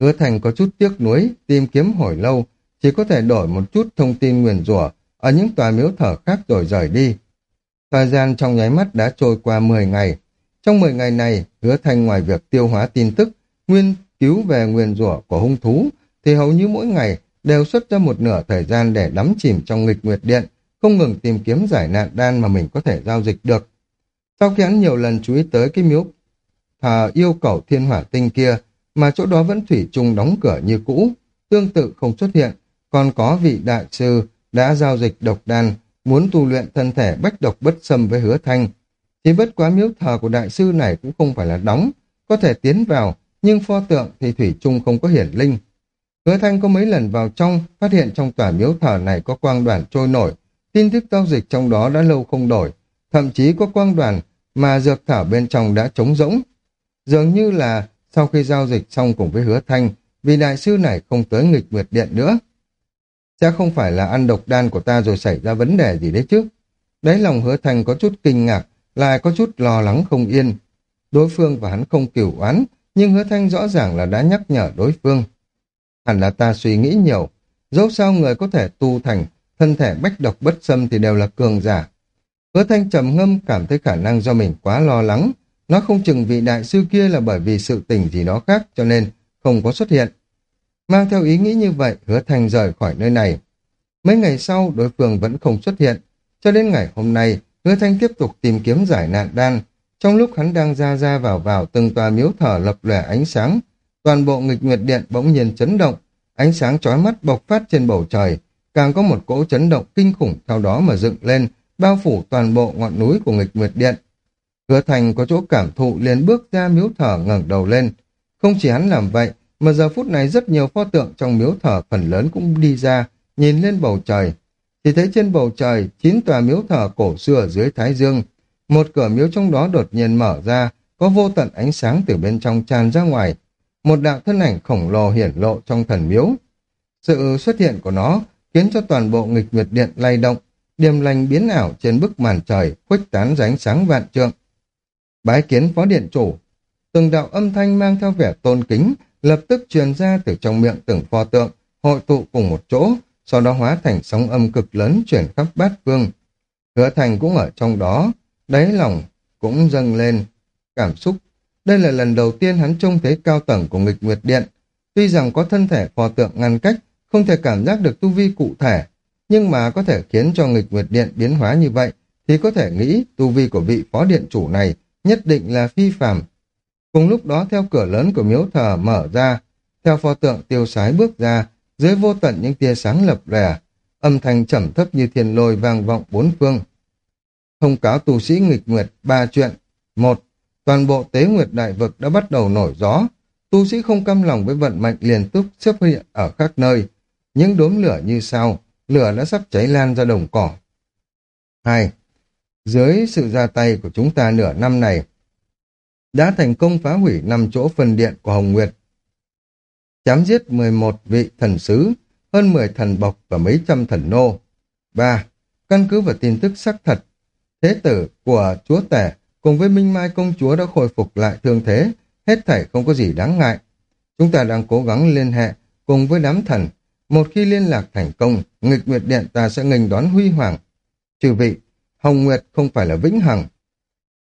[SPEAKER 1] Hứa Thành có chút tiếc nuối, tìm kiếm hồi lâu, chỉ có thể đổi một chút thông tin nguyền rủa ở những tòa miếu thờ khác rồi rời đi. Thời gian trong nháy mắt đã trôi qua 10 ngày. Trong 10 ngày này, Hứa Thành ngoài việc tiêu hóa tin tức, nguyên cứu về nguyên rủa của hung thú, thì hầu như mỗi ngày đều xuất ra một nửa thời gian để đắm chìm trong nghịch nguyệt điện, không ngừng tìm kiếm giải nạn đan mà mình có thể giao dịch được. Sau khi hắn nhiều lần chú ý tới cái miếu thờ yêu cầu thiên hỏa tinh kia, mà chỗ đó vẫn thủy chung đóng cửa như cũ, tương tự không xuất hiện, còn có vị đại sư đã giao dịch độc đan, muốn tu luyện thân thể bách độc bất xâm với hứa thanh. Chỉ bất quá miếu thờ của đại sư này cũng không phải là đóng, có thể tiến vào, nhưng pho tượng thì thủy chung không có hiển linh. Hứa thanh có mấy lần vào trong, phát hiện trong tòa miếu thờ này có quang đoàn trôi nổi, tin tức giao dịch trong đó đã lâu không đổi, thậm chí có quang đoàn mà dược thảo bên trong đã trống rỗng. Dường như là sau khi giao dịch xong cùng với hứa thanh, vì đại sư này không tới nghịch nguyệt điện nữa. Sẽ không phải là ăn độc đan của ta rồi xảy ra vấn đề gì đấy chứ. Đấy lòng hứa thanh có chút kinh ngạc, lại có chút lo lắng không yên. Đối phương và hắn không cửu oán, nhưng hứa thanh rõ ràng là đã nhắc nhở đối phương. Hẳn là ta suy nghĩ nhiều, dẫu sao người có thể tu thành thân thể bách độc bất xâm thì đều là cường giả. Hứa thanh trầm ngâm cảm thấy khả năng do mình quá lo lắng, nó không chừng vị đại sư kia là bởi vì sự tình gì đó khác cho nên không có xuất hiện. Mang theo ý nghĩ như vậy, hứa thanh rời khỏi nơi này. Mấy ngày sau, đối phương vẫn không xuất hiện. Cho đến ngày hôm nay, hứa thanh tiếp tục tìm kiếm giải nạn đan. Trong lúc hắn đang ra ra vào vào từng tòa miếu thờ lập lòe ánh sáng, toàn bộ nghịch nguyệt điện bỗng nhiên chấn động, ánh sáng chói mắt bộc phát trên bầu trời, càng có một cỗ chấn động kinh khủng theo đó mà dựng lên, bao phủ toàn bộ ngọn núi của nghịch nguyệt điện. Hứa Thành có chỗ cảm thụ liền bước ra miếu thờ ngẩng đầu lên. Không chỉ hắn làm vậy, mà giờ phút này rất nhiều pho tượng trong miếu thờ phần lớn cũng đi ra, nhìn lên bầu trời. Chỉ thấy trên bầu trời, chín tòa miếu thờ cổ xưa dưới Thái Dương. Một cửa miếu trong đó đột nhiên mở ra, có vô tận ánh sáng từ bên trong tràn ra ngoài. Một đạo thân ảnh khổng lồ hiển lộ trong thần miếu. Sự xuất hiện của nó khiến cho toàn bộ nghịch nguyệt điện lay động, điềm lành biến ảo trên bức màn trời, khuếch tán ra ánh sáng vạn trượng. Bái kiến phó điện chủ, từng đạo âm thanh mang theo vẻ tôn kính, lập tức truyền ra từ trong miệng từng pho tượng, hội tụ cùng một chỗ, sau đó hóa thành sóng âm cực lớn chuyển khắp bát phương. Hứa thành cũng ở trong đó, đáy lòng cũng dâng lên cảm xúc. Đây là lần đầu tiên hắn trông thấy cao tầng của nghịch nguyệt điện. Tuy rằng có thân thể pho tượng ngăn cách, không thể cảm giác được tu vi cụ thể, nhưng mà có thể khiến cho nghịch nguyệt điện biến hóa như vậy, thì có thể nghĩ tu vi của vị phó điện chủ này nhất định là phi phàm. Cùng lúc đó theo cửa lớn của miếu thờ mở ra, theo pho tượng tiêu sái bước ra, dưới vô tận những tia sáng lập lẻ, âm thanh trầm thấp như thiên lôi vang vọng bốn phương. Thông cáo tu sĩ nghịch nguyệt ba chuyện. Một, toàn bộ tế nguyệt đại vực đã bắt đầu nổi gió. Tu sĩ không căm lòng với vận mệnh liền túc xuất hiện ở các nơi. Những đốm lửa như sau, lửa đã sắp cháy lan ra đồng cỏ. Hai, dưới sự ra tay của chúng ta nửa năm này, đã thành công phá hủy năm chỗ phân điện của Hồng Nguyệt chém giết 11 vị thần sứ, hơn 10 thần bộc và mấy trăm thần nô. 3. Căn cứ vào tin tức xác thật, thế tử của chúa tể cùng với Minh Mai công chúa đã khôi phục lại thương thế, hết thảy không có gì đáng ngại. Chúng ta đang cố gắng liên hệ cùng với đám thần. Một khi liên lạc thành công, nghịch nguyệt điện ta sẽ nghênh đón huy hoàng. Trừ vị, Hồng Nguyệt không phải là vĩnh hằng.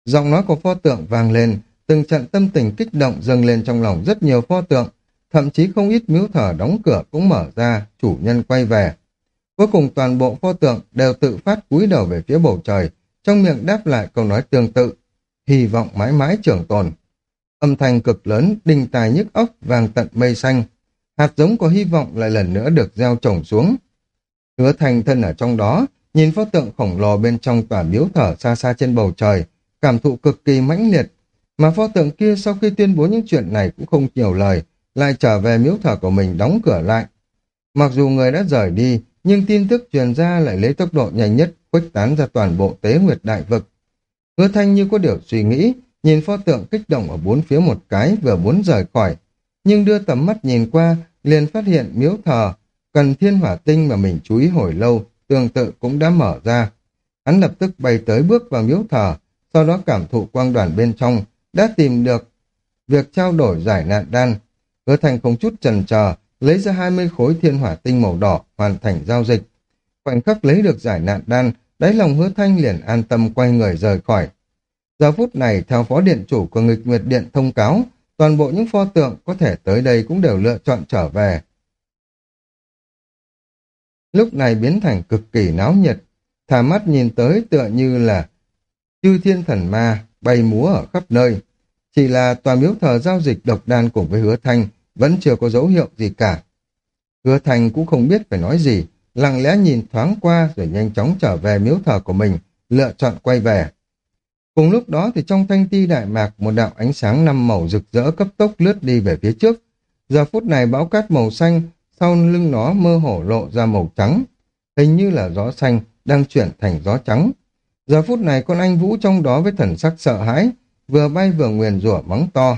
[SPEAKER 1] Giọng nói của pho tượng vang lên, từng trận tâm tình kích động dâng lên trong lòng rất nhiều pho tượng, thậm chí không ít miếu thờ đóng cửa cũng mở ra, chủ nhân quay về. Cuối cùng toàn bộ pho tượng đều tự phát cúi đầu về phía bầu trời, trong miệng đáp lại câu nói tương tự, hy vọng mãi mãi trường tồn. Âm thanh cực lớn, đình tài nhức óc, vàng tận mây xanh. Hạt giống của hy vọng lại lần nữa được gieo trồng xuống. Hứa thành thân ở trong đó, nhìn pho tượng khổng lồ bên trong tòa miếu thở xa xa trên bầu trời, cảm thụ cực kỳ mãnh liệt. Mà pho tượng kia sau khi tuyên bố những chuyện này cũng không nhiều lời, lại trở về miếu thờ của mình đóng cửa lại. Mặc dù người đã rời đi, nhưng tin tức truyền ra lại lấy tốc độ nhanh nhất khuếch tán ra toàn bộ tế nguyệt đại vực. Hứa thanh như có điều suy nghĩ, nhìn pho tượng kích động ở bốn phía một cái vừa muốn rời khỏi, nhưng đưa tầm mắt nhìn qua, liền phát hiện miếu thờ, cần thiên hỏa tinh mà mình chú ý hồi lâu, tương tự cũng đã mở ra. Hắn lập tức bay tới bước vào miếu thờ, sau đó cảm thụ quang đoàn bên trong, đã tìm được việc trao đổi giải nạn đan. Hứa thành không chút trần chờ lấy ra 20 khối thiên hỏa tinh màu đỏ, hoàn thành giao dịch. Khoảnh khắc lấy được giải nạn đan, đáy lòng hứa thanh liền an tâm quay người rời khỏi. Giờ phút này, theo phó điện chủ của nghịch nguyệt điện thông cáo, toàn bộ những pho tượng có thể tới đây cũng đều lựa chọn trở về. Lúc này biến thành cực kỳ náo nhiệt, thả mắt nhìn tới tựa như là chư thiên thần ma bay múa ở khắp nơi. Chỉ là tòa miếu thờ giao dịch độc đan cùng với hứa thanh vẫn chưa có dấu hiệu gì cả. Hứa Thành cũng không biết phải nói gì, lặng lẽ nhìn thoáng qua rồi nhanh chóng trở về miếu thờ của mình, lựa chọn quay về. Cùng lúc đó thì trong thanh ti đại mạc một đạo ánh sáng năm màu rực rỡ cấp tốc lướt đi về phía trước. Giờ phút này bão cát màu xanh, sau lưng nó mơ hổ lộ ra màu trắng. Hình như là gió xanh đang chuyển thành gió trắng. Giờ phút này con anh Vũ trong đó với thần sắc sợ hãi, vừa bay vừa nguyền rủa mắng to.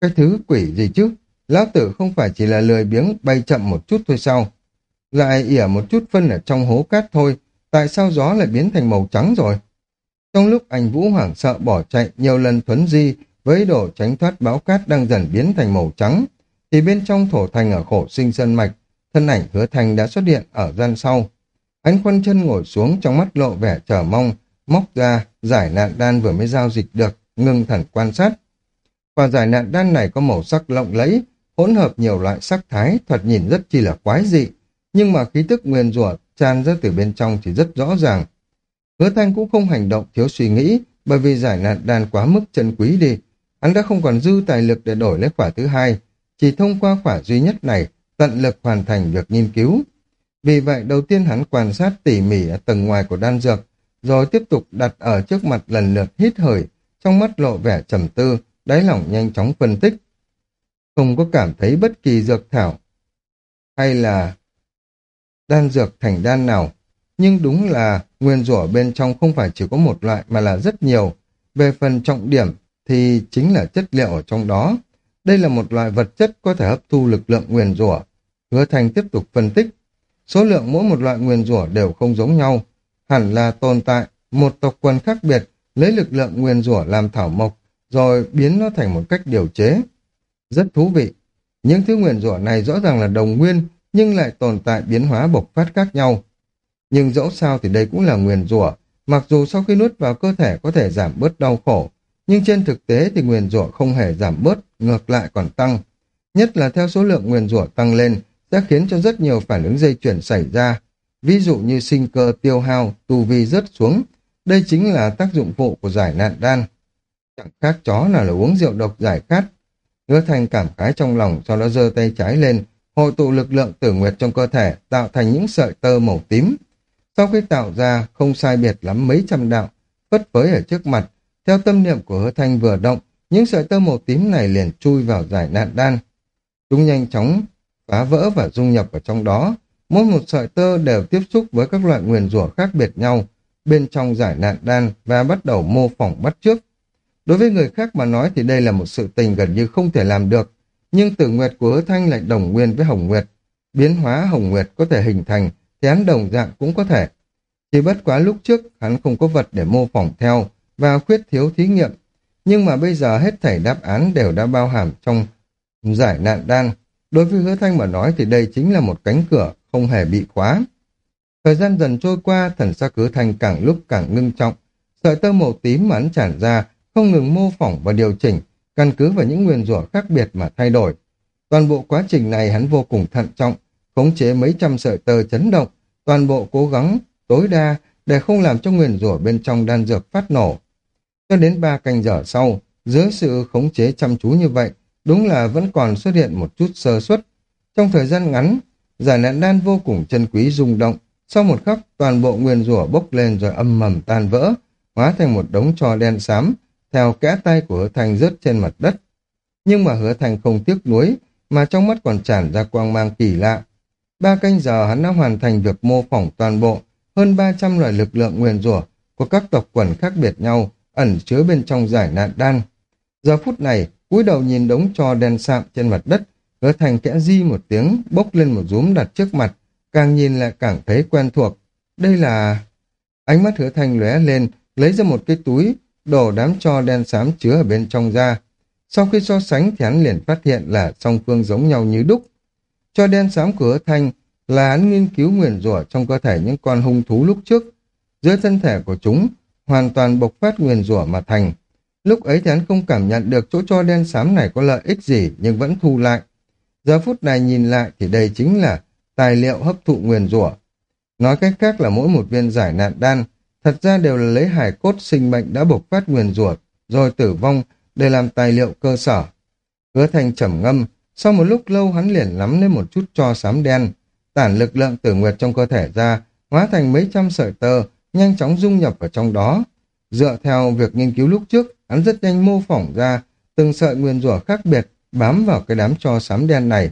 [SPEAKER 1] Cái thứ quỷ gì chứ? Lão tử không phải chỉ là lười biếng bay chậm một chút thôi sao? Lại ỉa một chút phân ở trong hố cát thôi, tại sao gió lại biến thành màu trắng rồi? Trong lúc anh Vũ hoảng sợ bỏ chạy nhiều lần thuấn di với đồ tránh thoát báo cát đang dần biến thành màu trắng, thì bên trong thổ thành ở khổ sinh sơn mạch, thân ảnh hứa thành đã xuất hiện ở gian sau. Anh khoanh chân ngồi xuống trong mắt lộ vẻ chờ mong, móc ra giải nạn đan vừa mới giao dịch được, ngưng thần quan sát. quả giải nạn đan này có màu sắc lộng lẫy, hỗn hợp nhiều loại sắc thái, thuật nhìn rất chi là quái dị, nhưng mà khí tức nguyên rủa tràn ra từ bên trong thì rất rõ ràng. Hứa Thanh cũng không hành động thiếu suy nghĩ, bởi vì giải nạn đàn quá mức chân quý đi. Hắn đã không còn dư tài lực để đổi lấy khỏa thứ hai, chỉ thông qua khỏa duy nhất này, tận lực hoàn thành việc nghiên cứu. Vì vậy, đầu tiên hắn quan sát tỉ mỉ ở tầng ngoài của đan dược, rồi tiếp tục đặt ở trước mặt lần lượt hít hởi, trong mắt lộ vẻ trầm tư, đáy lòng nhanh chóng phân tích. Không có cảm thấy bất kỳ dược thảo hay là đan dược thành đan nào, nhưng đúng là nguyên rủa bên trong không phải chỉ có một loại mà là rất nhiều. Về phần trọng điểm thì chính là chất liệu ở trong đó. Đây là một loại vật chất có thể hấp thu lực lượng nguyên rủa. Hứa Thành tiếp tục phân tích. Số lượng mỗi một loại nguyên rủa đều không giống nhau. Hẳn là tồn tại một tộc quần khác biệt lấy lực lượng nguyên rủa làm thảo mộc rồi biến nó thành một cách điều chế. Rất thú vị. Những thứ nguyên rủa này rõ ràng là đồng nguyên nhưng lại tồn tại biến hóa bộc phát khác nhau. Nhưng dẫu sao thì đây cũng là nguyền rủa mặc dù sau khi nuốt vào cơ thể có thể giảm bớt đau khổ, nhưng trên thực tế thì nguyền rủa không hề giảm bớt, ngược lại còn tăng. Nhất là theo số lượng nguyền rủa tăng lên, sẽ khiến cho rất nhiều phản ứng dây chuyển xảy ra. Ví dụ như sinh cơ tiêu hao, tu vi rớt xuống. Đây chính là tác dụng phụ của giải nạn đan. Chẳng khác chó nào là uống rượu độc giải khát. Hứa thành cảm khái trong lòng, sau đó giơ tay trái lên, hội tụ lực lượng tử nguyệt trong cơ thể, tạo thành những sợi tơ màu tím. Sau khi tạo ra, không sai biệt lắm mấy trăm đạo, phất phới ở trước mặt, theo tâm niệm của hứa thanh vừa động, những sợi tơ màu tím này liền chui vào giải nạn đan. Chúng nhanh chóng phá vỡ và dung nhập vào trong đó. Mỗi một sợi tơ đều tiếp xúc với các loại nguyền rủa khác biệt nhau bên trong giải nạn đan và bắt đầu mô phỏng bắt trước. Đối với người khác mà nói thì đây là một sự tình gần như không thể làm được, nhưng tử nguyệt của hứa thanh lại đồng nguyên với hồng nguyệt. Biến hóa hồng nguyệt có thể hình thành thì hắn đồng dạng cũng có thể. Chỉ bất quá lúc trước hắn không có vật để mô phỏng theo và khuyết thiếu thí nghiệm. Nhưng mà bây giờ hết thảy đáp án đều đã bao hàm trong giải nạn đan. Đối với hứa thanh mà nói thì đây chính là một cánh cửa không hề bị khóa. Thời gian dần trôi qua, thần sắc hứa thanh càng lúc càng ngưng trọng. Sợi tơ màu tím mà hắn tràn ra không ngừng mô phỏng và điều chỉnh, căn cứ vào những nguyên rủa khác biệt mà thay đổi. Toàn bộ quá trình này hắn vô cùng thận trọng, khống chế mấy trăm sợi tơ chấn động, toàn bộ cố gắng tối đa để không làm cho nguyên rủa bên trong đan dược phát nổ. Cho đến ba canh giờ sau, dưới sự khống chế chăm chú như vậy, đúng là vẫn còn xuất hiện một chút sơ suất. Trong thời gian ngắn, giải nạn đan vô cùng chân quý rung động, sau một khắc toàn bộ nguyên rủa bốc lên rồi âm mầm tan vỡ, hóa thành một đống trò đen xám, theo kẽ tay của hứa thành rớt trên mặt đất. Nhưng mà hứa thành không tiếc nuối, mà trong mắt còn tràn ra quang mang kỳ lạ. Ba canh giờ hắn đã hoàn thành việc mô phỏng toàn bộ, hơn 300 loại lực lượng nguyên rủa của các tộc quần khác biệt nhau, ẩn chứa bên trong giải nạn đan. Giờ phút này, cúi đầu nhìn đống trò đen sạm trên mặt đất, hứa thành kẽ di một tiếng, bốc lên một rúm đặt trước mặt, càng nhìn lại càng thấy quen thuộc. Đây là... Ánh mắt hứa thành lóe lên, lấy ra một cái túi, đổ đám cho đen xám chứa ở bên trong ra. Sau khi so sánh thì hắn liền phát hiện là song phương giống nhau như đúc. Cho đen xám của hứa thành là hắn nghiên cứu nguyền rủa trong cơ thể những con hung thú lúc trước. Giữa thân thể của chúng, hoàn toàn bộc phát nguyền rủa mà thành. Lúc ấy thì hắn không cảm nhận được chỗ cho đen xám này có lợi ích gì, nhưng vẫn thu lại. Giờ phút này nhìn lại thì đây chính là tài liệu hấp thụ nguyền rủa. Nói cách khác là mỗi một viên giải nạn đan thật ra đều là lấy hải cốt sinh mệnh đã bộc phát nguyền rủa rồi tử vong để làm tài liệu cơ sở. Hứa thành trầm ngâm, sau một lúc lâu hắn liền nắm lấy một chút cho xám đen, tản lực lượng tử nguyệt trong cơ thể ra, hóa thành mấy trăm sợi tơ, nhanh chóng dung nhập vào trong đó. Dựa theo việc nghiên cứu lúc trước, hắn rất nhanh mô phỏng ra từng sợi nguyên rủa khác biệt bám vào cái đám cho xám đen này.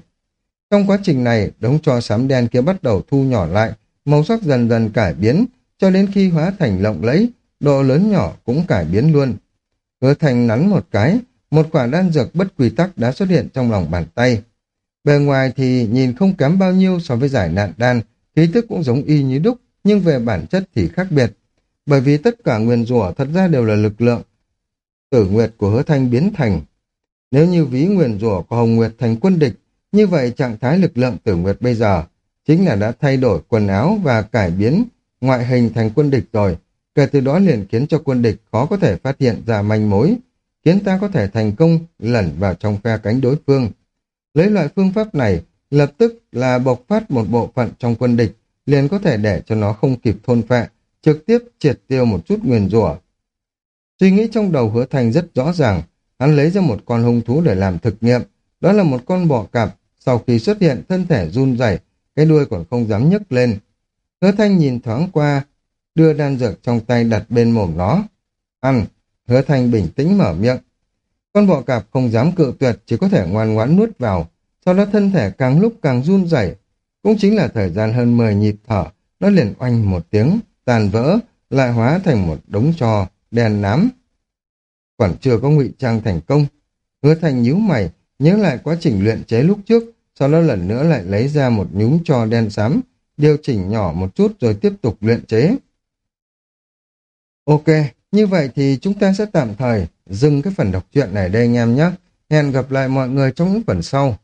[SPEAKER 1] Trong quá trình này, đống cho xám đen kia bắt đầu thu nhỏ lại, màu sắc dần dần cải biến, cho đến khi hóa thành lộng lẫy, độ lớn nhỏ cũng cải biến luôn. Hứa thành nắn một cái, một quả đan dược bất quy tắc đã xuất hiện trong lòng bàn tay. Bề ngoài thì nhìn không kém bao nhiêu so với giải nạn đan, khí tức cũng giống y như đúc, nhưng về bản chất thì khác biệt. Bởi vì tất cả nguyên rủa thật ra đều là lực lượng tử nguyệt của hứa thanh biến thành. Nếu như ví nguyên rủa của Hồng Nguyệt thành quân địch, như vậy trạng thái lực lượng tử nguyệt bây giờ chính là đã thay đổi quần áo và cải biến ngoại hình thành quân địch rồi. Kể từ đó liền khiến cho quân địch khó có thể phát hiện ra manh mối, khiến ta có thể thành công lẩn vào trong phe cánh đối phương. Lấy loại phương pháp này, lập tức là bộc phát một bộ phận trong quân địch, liền có thể để cho nó không kịp thôn phệ, trực tiếp triệt tiêu một chút nguyền rủa. Suy nghĩ trong đầu hứa thành rất rõ ràng, hắn lấy ra một con hung thú để làm thực nghiệm, đó là một con bọ cạp, sau khi xuất hiện thân thể run rẩy, cái đuôi còn không dám nhấc lên. Hứa thanh nhìn thoáng qua, đưa đan dược trong tay đặt bên mồm nó. Ăn, hứa thanh bình tĩnh mở miệng. Con bọ cạp không dám cự tuyệt, chỉ có thể ngoan ngoãn nuốt vào, sau đó thân thể càng lúc càng run rẩy. Cũng chính là thời gian hơn 10 nhịp thở, nó liền oanh một tiếng, tàn vỡ, lại hóa thành một đống trò đèn nám. Còn chưa có ngụy trang thành công, hứa Thanh nhíu mày, nhớ lại quá trình luyện chế lúc trước, sau đó lần nữa lại lấy ra một nhúm trò đen xám, điều chỉnh nhỏ một chút rồi tiếp tục luyện chế. Ok, như vậy thì chúng ta sẽ tạm thời dừng cái phần đọc truyện này đây anh em nhé. Hẹn gặp lại mọi người trong những phần sau.